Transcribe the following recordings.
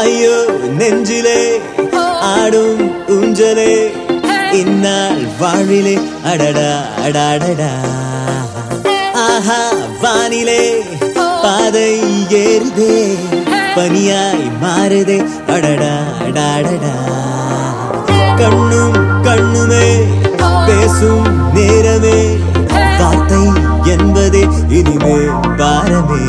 ஐயோ நெஞ்சிலே ஆடும் ஊஞ்சலே. இந்நாள் வாழிலே அடடா அடாடடா. ஆஹா வானிலே பாதை ஏறுதே. பனியாய் மாறுதே. அடடா அடாடடா. கண்ணும் கண்ணுமே பேசும் நேரமே. வார்த்தை என்பதே இனிமே பாரமே.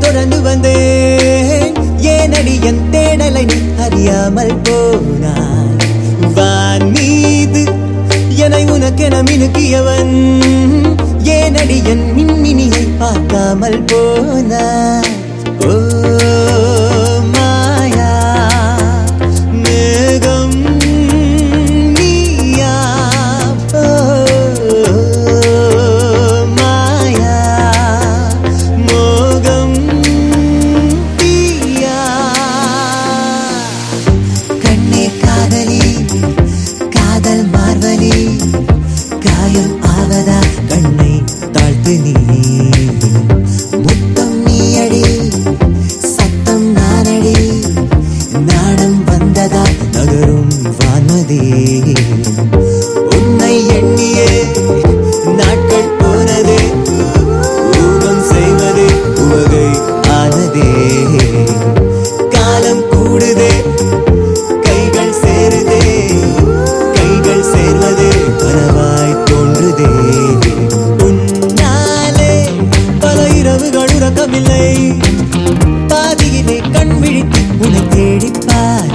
தொடர்ந்து வந்தேன். ஏனடி என் தேடலை நீ அறியாமல் போனாய். வான் மீது என்னை உனக்கென மினுக்கியவன். ஏனடி என் மின்னினியை பார்க்காமல் போனாய். இல்லை பாதியிலே கண் விழித்து உன்னை தேடிப்பார்